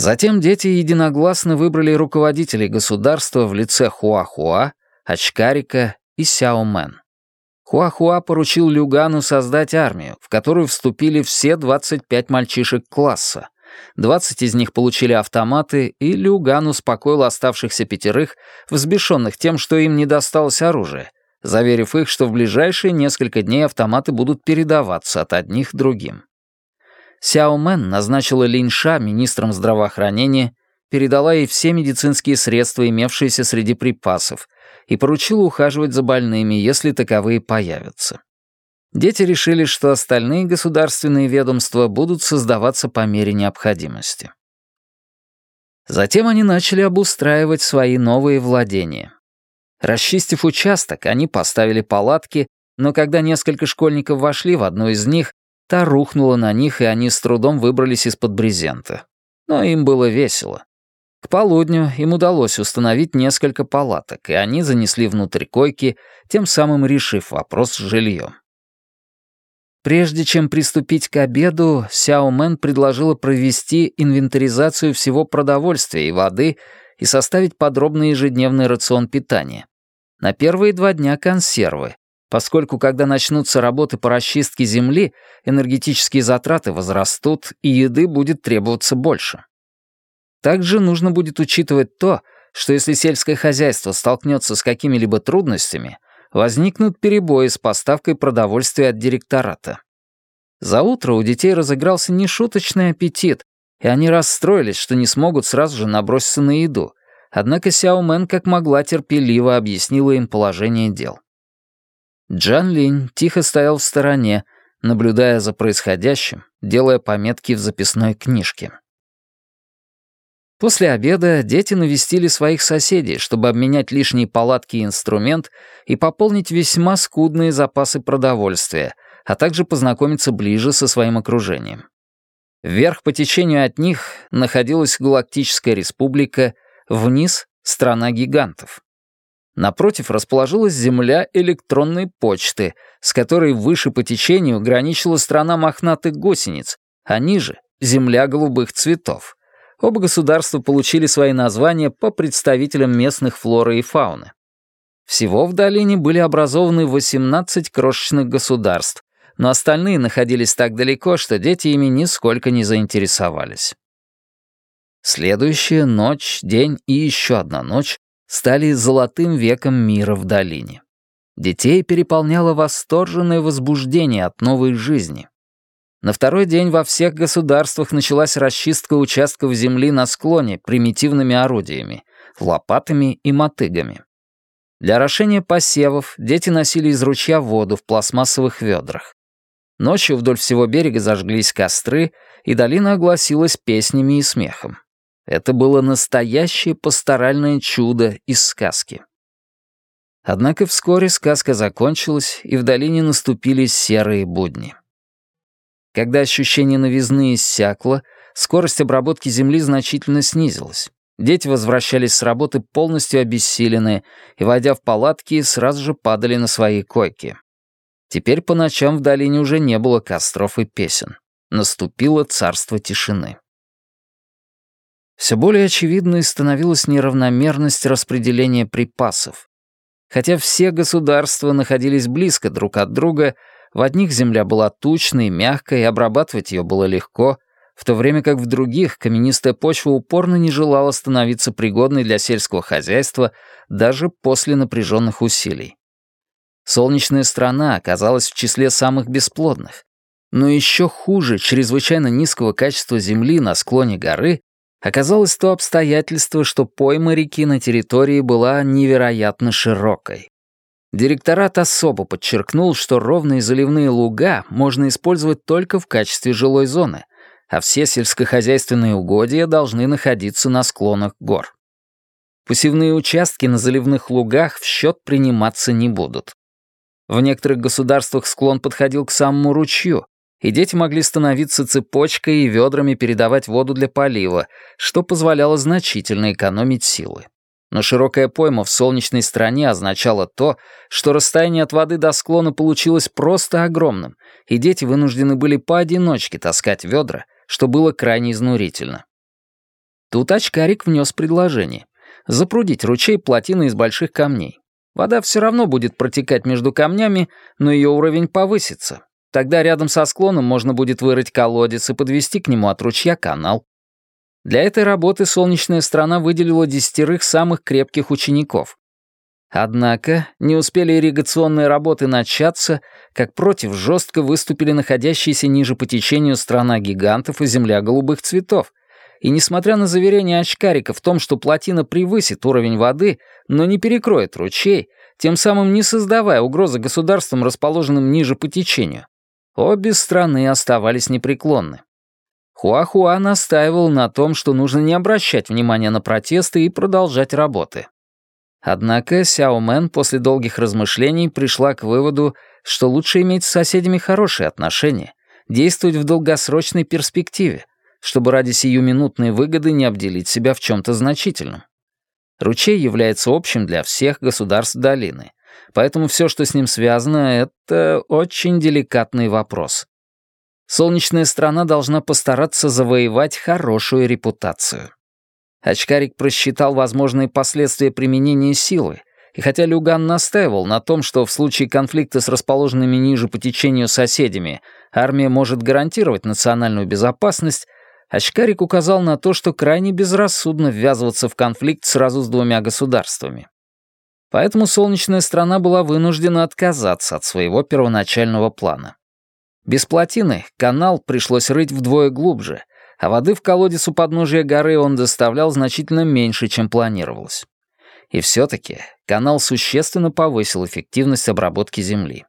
Затем дети единогласно выбрали руководителей государства в лице Хуахуа, Очкарика и Сяомен. Хуахуа поручил Люгану создать армию, в которую вступили все 25 мальчишек класса. 20 из них получили автоматы, и Люган успокоил оставшихся пятерых, взбешенных тем, что им не досталось оружие, заверив их, что в ближайшие несколько дней автоматы будут передаваться от одних другим. Сяо Мэн назначила Линьша министром здравоохранения, передала ей все медицинские средства, имевшиеся среди припасов, и поручила ухаживать за больными, если таковые появятся. Дети решили, что остальные государственные ведомства будут создаваться по мере необходимости. Затем они начали обустраивать свои новые владения. Расчистив участок, они поставили палатки, но когда несколько школьников вошли в одну из них, та рухнула на них, и они с трудом выбрались из-под брезента. Но им было весело. К полудню им удалось установить несколько палаток, и они занесли внутрь койки, тем самым решив вопрос с жильем. Прежде чем приступить к обеду, Сяо Мэн предложила провести инвентаризацию всего продовольствия и воды и составить подробный ежедневный рацион питания. На первые два дня консервы, поскольку когда начнутся работы по расчистке земли, энергетические затраты возрастут и еды будет требоваться больше. Также нужно будет учитывать то, что если сельское хозяйство столкнется с какими-либо трудностями, возникнут перебои с поставкой продовольствия от директората. За утро у детей разыгрался нешуточный аппетит, и они расстроились, что не смогут сразу же наброситься на еду. Однако Сяо Мэн как могла терпеливо объяснила им положение дел. Джан Линь тихо стоял в стороне, наблюдая за происходящим, делая пометки в записной книжке. После обеда дети навестили своих соседей, чтобы обменять лишние палатки и инструмент и пополнить весьма скудные запасы продовольствия, а также познакомиться ближе со своим окружением. Вверх по течению от них находилась Галактическая Республика, вниз — страна гигантов. Напротив расположилась земля электронной почты, с которой выше по течению граничила страна мохнатых гусениц, а ниже — земля голубых цветов — Оба государства получили свои названия по представителям местных флоры и фауны. Всего в долине были образованы 18 крошечных государств, но остальные находились так далеко, что дети ими нисколько не заинтересовались. Следующая ночь, день и еще одна ночь стали золотым веком мира в долине. Детей переполняло восторженное возбуждение от новой жизни. На второй день во всех государствах началась расчистка участков земли на склоне примитивными орудиями, лопатами и мотыгами. Для орошения посевов дети носили из ручья воду в пластмассовых ведрах. Ночью вдоль всего берега зажглись костры, и долина огласилась песнями и смехом. Это было настоящее пасторальное чудо из сказки. Однако вскоре сказка закончилась, и в долине наступили серые будни. Когда ощущение новизны иссякло, скорость обработки земли значительно снизилась. Дети возвращались с работы полностью обессиленные и, войдя в палатки, сразу же падали на свои койки. Теперь по ночам в долине уже не было костров и песен. Наступило царство тишины. Все более очевидной становилась неравномерность распределения припасов. Хотя все государства находились близко друг от друга, в одних земля была тучной, мягкой, и обрабатывать ее было легко, в то время как в других каменистая почва упорно не желала становиться пригодной для сельского хозяйства даже после напряженных усилий. Солнечная страна оказалась в числе самых бесплодных. Но еще хуже чрезвычайно низкого качества земли на склоне горы оказалось то обстоятельство, что пойма реки на территории была невероятно широкой. Директорат особо подчеркнул, что ровные заливные луга можно использовать только в качестве жилой зоны, а все сельскохозяйственные угодья должны находиться на склонах гор. Посевные участки на заливных лугах в счет приниматься не будут. В некоторых государствах склон подходил к самому ручью, и дети могли становиться цепочкой и ведрами передавать воду для полива, что позволяло значительно экономить силы. Но широкая пойма в солнечной стороне означала то, что расстояние от воды до склона получилось просто огромным, и дети вынуждены были поодиночке таскать ведра, что было крайне изнурительно. Тут очкарик внес предложение. Запрудить ручей плотиной из больших камней. Вода все равно будет протекать между камнями, но ее уровень повысится. Тогда рядом со склоном можно будет вырыть колодец и подвести к нему от ручья канал. Для этой работы солнечная страна выделила десятерых самых крепких учеников. Однако не успели ирригационные работы начаться, как против жестко выступили находящиеся ниже по течению страна гигантов и земля голубых цветов. И несмотря на заверения очкарика в том, что плотина превысит уровень воды, но не перекроет ручей, тем самым не создавая угрозы государствам, расположенным ниже по течению, обе страны оставались непреклонны. Хуахуа настаивал на том, что нужно не обращать внимания на протесты и продолжать работы. Однако Сяо Мэн после долгих размышлений пришла к выводу, что лучше иметь с соседями хорошие отношения, действовать в долгосрочной перспективе, чтобы ради сиюминутной выгоды не обделить себя в чем-то значительном. Ручей является общим для всех государств долины, поэтому все, что с ним связано, это очень деликатный вопрос. Солнечная страна должна постараться завоевать хорошую репутацию. Очкарик просчитал возможные последствия применения силы, и хотя Люган настаивал на том, что в случае конфликта с расположенными ниже по течению соседями армия может гарантировать национальную безопасность, Очкарик указал на то, что крайне безрассудно ввязываться в конфликт сразу с двумя государствами. Поэтому солнечная страна была вынуждена отказаться от своего первоначального плана. Без плотины канал пришлось рыть вдвое глубже, а воды в колодец у подножия горы он доставлял значительно меньше, чем планировалось. И все-таки канал существенно повысил эффективность обработки земли.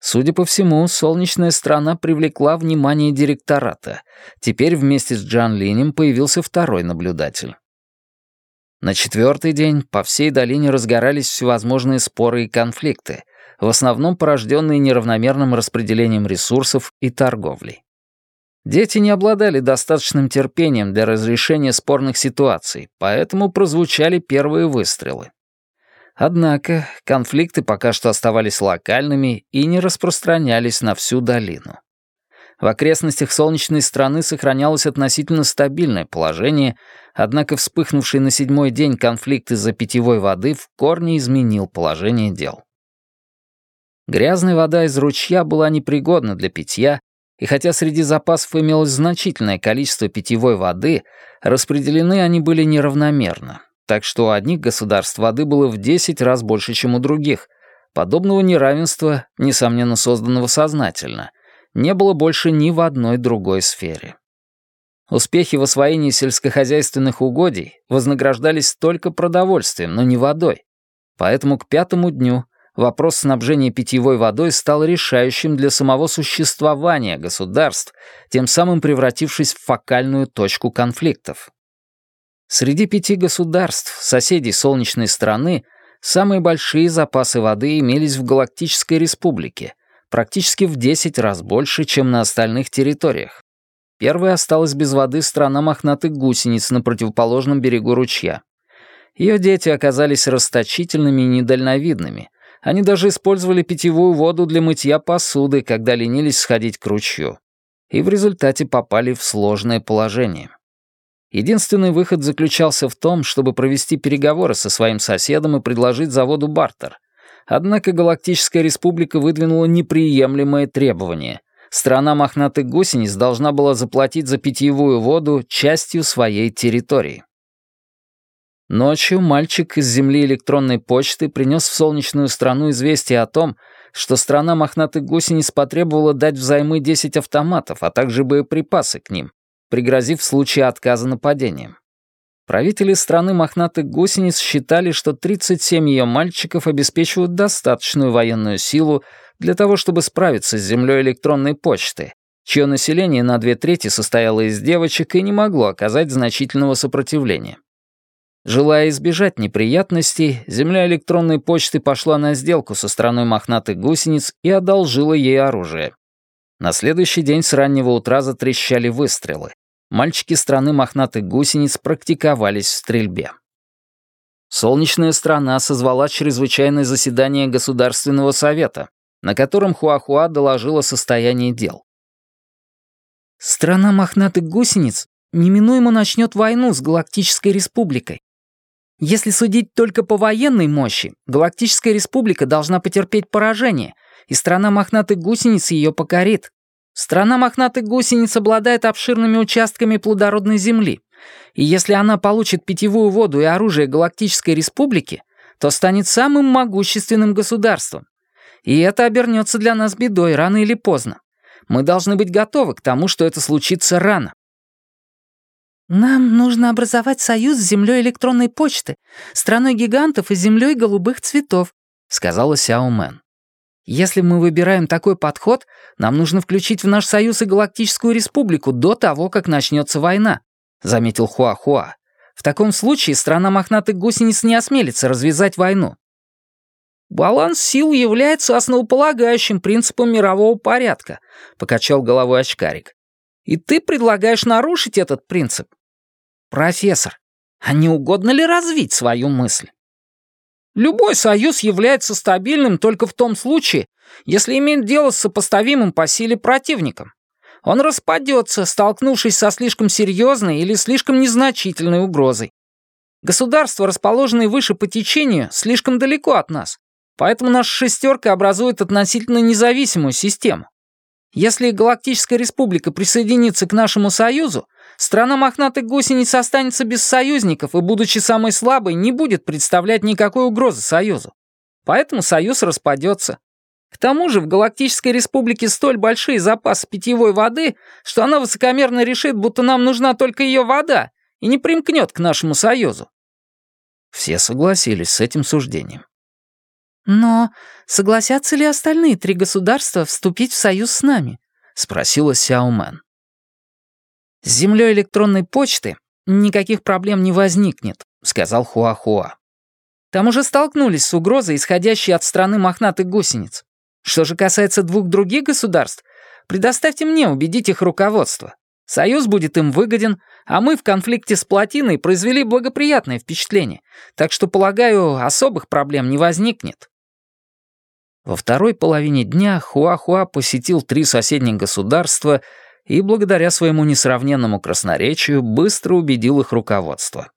Судя по всему, солнечная страна привлекла внимание директората. Теперь вместе с Джан Линем появился второй наблюдатель. На четвертый день по всей долине разгорались всевозможные споры и конфликты, в основном порожденные неравномерным распределением ресурсов и торговлей. Дети не обладали достаточным терпением для разрешения спорных ситуаций, поэтому прозвучали первые выстрелы. Однако конфликты пока что оставались локальными и не распространялись на всю долину. В окрестностях солнечной страны сохранялось относительно стабильное положение, однако вспыхнувший на седьмой день конфликт из-за питьевой воды в корне изменил положение дел. Грязная вода из ручья была непригодна для питья, и хотя среди запасов имелось значительное количество питьевой воды, распределены они были неравномерно, так что у одних государств воды было в 10 раз больше, чем у других. Подобного неравенства, несомненно созданного сознательно, не было больше ни в одной другой сфере. Успехи в освоении сельскохозяйственных угодий вознаграждались только продовольствием, но не водой. Поэтому к пятому дню вопрос снабжения питьевой водой стал решающим для самого существования государств, тем самым превратившись в фокальную точку конфликтов. Среди пяти государств, соседей Солнечной страны, самые большие запасы воды имелись в Галактической Республике, практически в 10 раз больше, чем на остальных территориях. Первой осталась без воды страна мохнатых гусениц на противоположном берегу ручья. Ее дети оказались расточительными и недальновидными, они даже использовали питьевую воду для мытья посуды, когда ленились сходить к ручью. И в результате попали в сложное положение. Единственный выход заключался в том, чтобы провести переговоры со своим соседом и предложить заводу бартер. Однако Галактическая Республика выдвинула неприемлемое требование. Страна мохнатых гусениц должна была заплатить за питьевую воду частью своей территории. Ночью мальчик из земли электронной почты принес в солнечную страну известие о том, что страна мохнатых гусениц потребовала дать взаймы 10 автоматов, а также боеприпасы к ним, пригрозив в случае отказа нападением. Правители страны мохнатых гусениц считали, что 37 ее мальчиков обеспечивают достаточную военную силу для того, чтобы справиться с землей электронной почты, чье население на две трети состояло из девочек и не могло оказать значительного сопротивления. Желая избежать неприятностей, земля электронной почты пошла на сделку со страной мохнатых гусениц и одолжила ей оружие. На следующий день с раннего утра затрещали выстрелы. Мальчики страны мохнатых гусениц практиковались в стрельбе. Солнечная страна созвала чрезвычайное заседание Государственного совета, на котором Хуахуа доложила состояние дел. Страна мохнатых гусениц неминуемо начнет войну с Галактической Республикой. Если судить только по военной мощи, Галактическая Республика должна потерпеть поражение, и страна мохнатых гусениц ее покорит. Страна мохнатых гусениц обладает обширными участками плодородной земли, и если она получит питьевую воду и оружие Галактической Республики, то станет самым могущественным государством. И это обернется для нас бедой рано или поздно. Мы должны быть готовы к тому, что это случится рано. «Нам нужно образовать союз с землей электронной почты, страной гигантов и землей голубых цветов», — сказала Сяо Мэн. «Если мы выбираем такой подход, нам нужно включить в наш союз и Галактическую Республику до того, как начнется война», — заметил Хуа-Хуа. «В таком случае страна мохнатых гусениц не осмелится развязать войну». «Баланс сил является основополагающим принципом мирового порядка», — покачал головой очкарик. «И ты предлагаешь нарушить этот принцип?» «Профессор, а не угодно ли развить свою мысль?» Любой союз является стабильным только в том случае, если имеет дело с сопоставимым по силе противником. Он распадется, столкнувшись со слишком серьезной или слишком незначительной угрозой. Государства, расположенные выше по течению, слишком далеко от нас, поэтому наша шестерка образует относительно независимую систему. Если Галактическая Республика присоединится к нашему союзу, Страна мохнатых гусениц останется без союзников и, будучи самой слабой, не будет представлять никакой угрозы Союзу. Поэтому Союз распадется. К тому же в Галактической Республике столь большие запасы питьевой воды, что она высокомерно решит, будто нам нужна только ее вода, и не примкнет к нашему Союзу. Все согласились с этим суждением. «Но согласятся ли остальные три государства вступить в союз с нами?» — спросила Сяо Мэн. «С землей электронной почты никаких проблем не возникнет», — сказал Хуахуа. «Там уже столкнулись с угрозой, исходящей от страны мохнатых гусениц. Что же касается двух других государств, предоставьте мне убедить их руководство. Союз будет им выгоден, а мы в конфликте с плотиной произвели благоприятное впечатление, так что, полагаю, особых проблем не возникнет». Во второй половине дня Хуахуа посетил три соседних государства — и благодаря своему несравненному красноречию быстро убедил их руководство.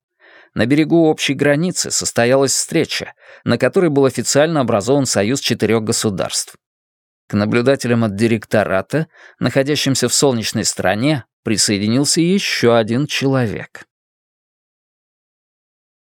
На берегу общей границы состоялась встреча, на которой был официально образован союз четырех государств. К наблюдателям от директората, находящимся в солнечной стране, присоединился еще один человек.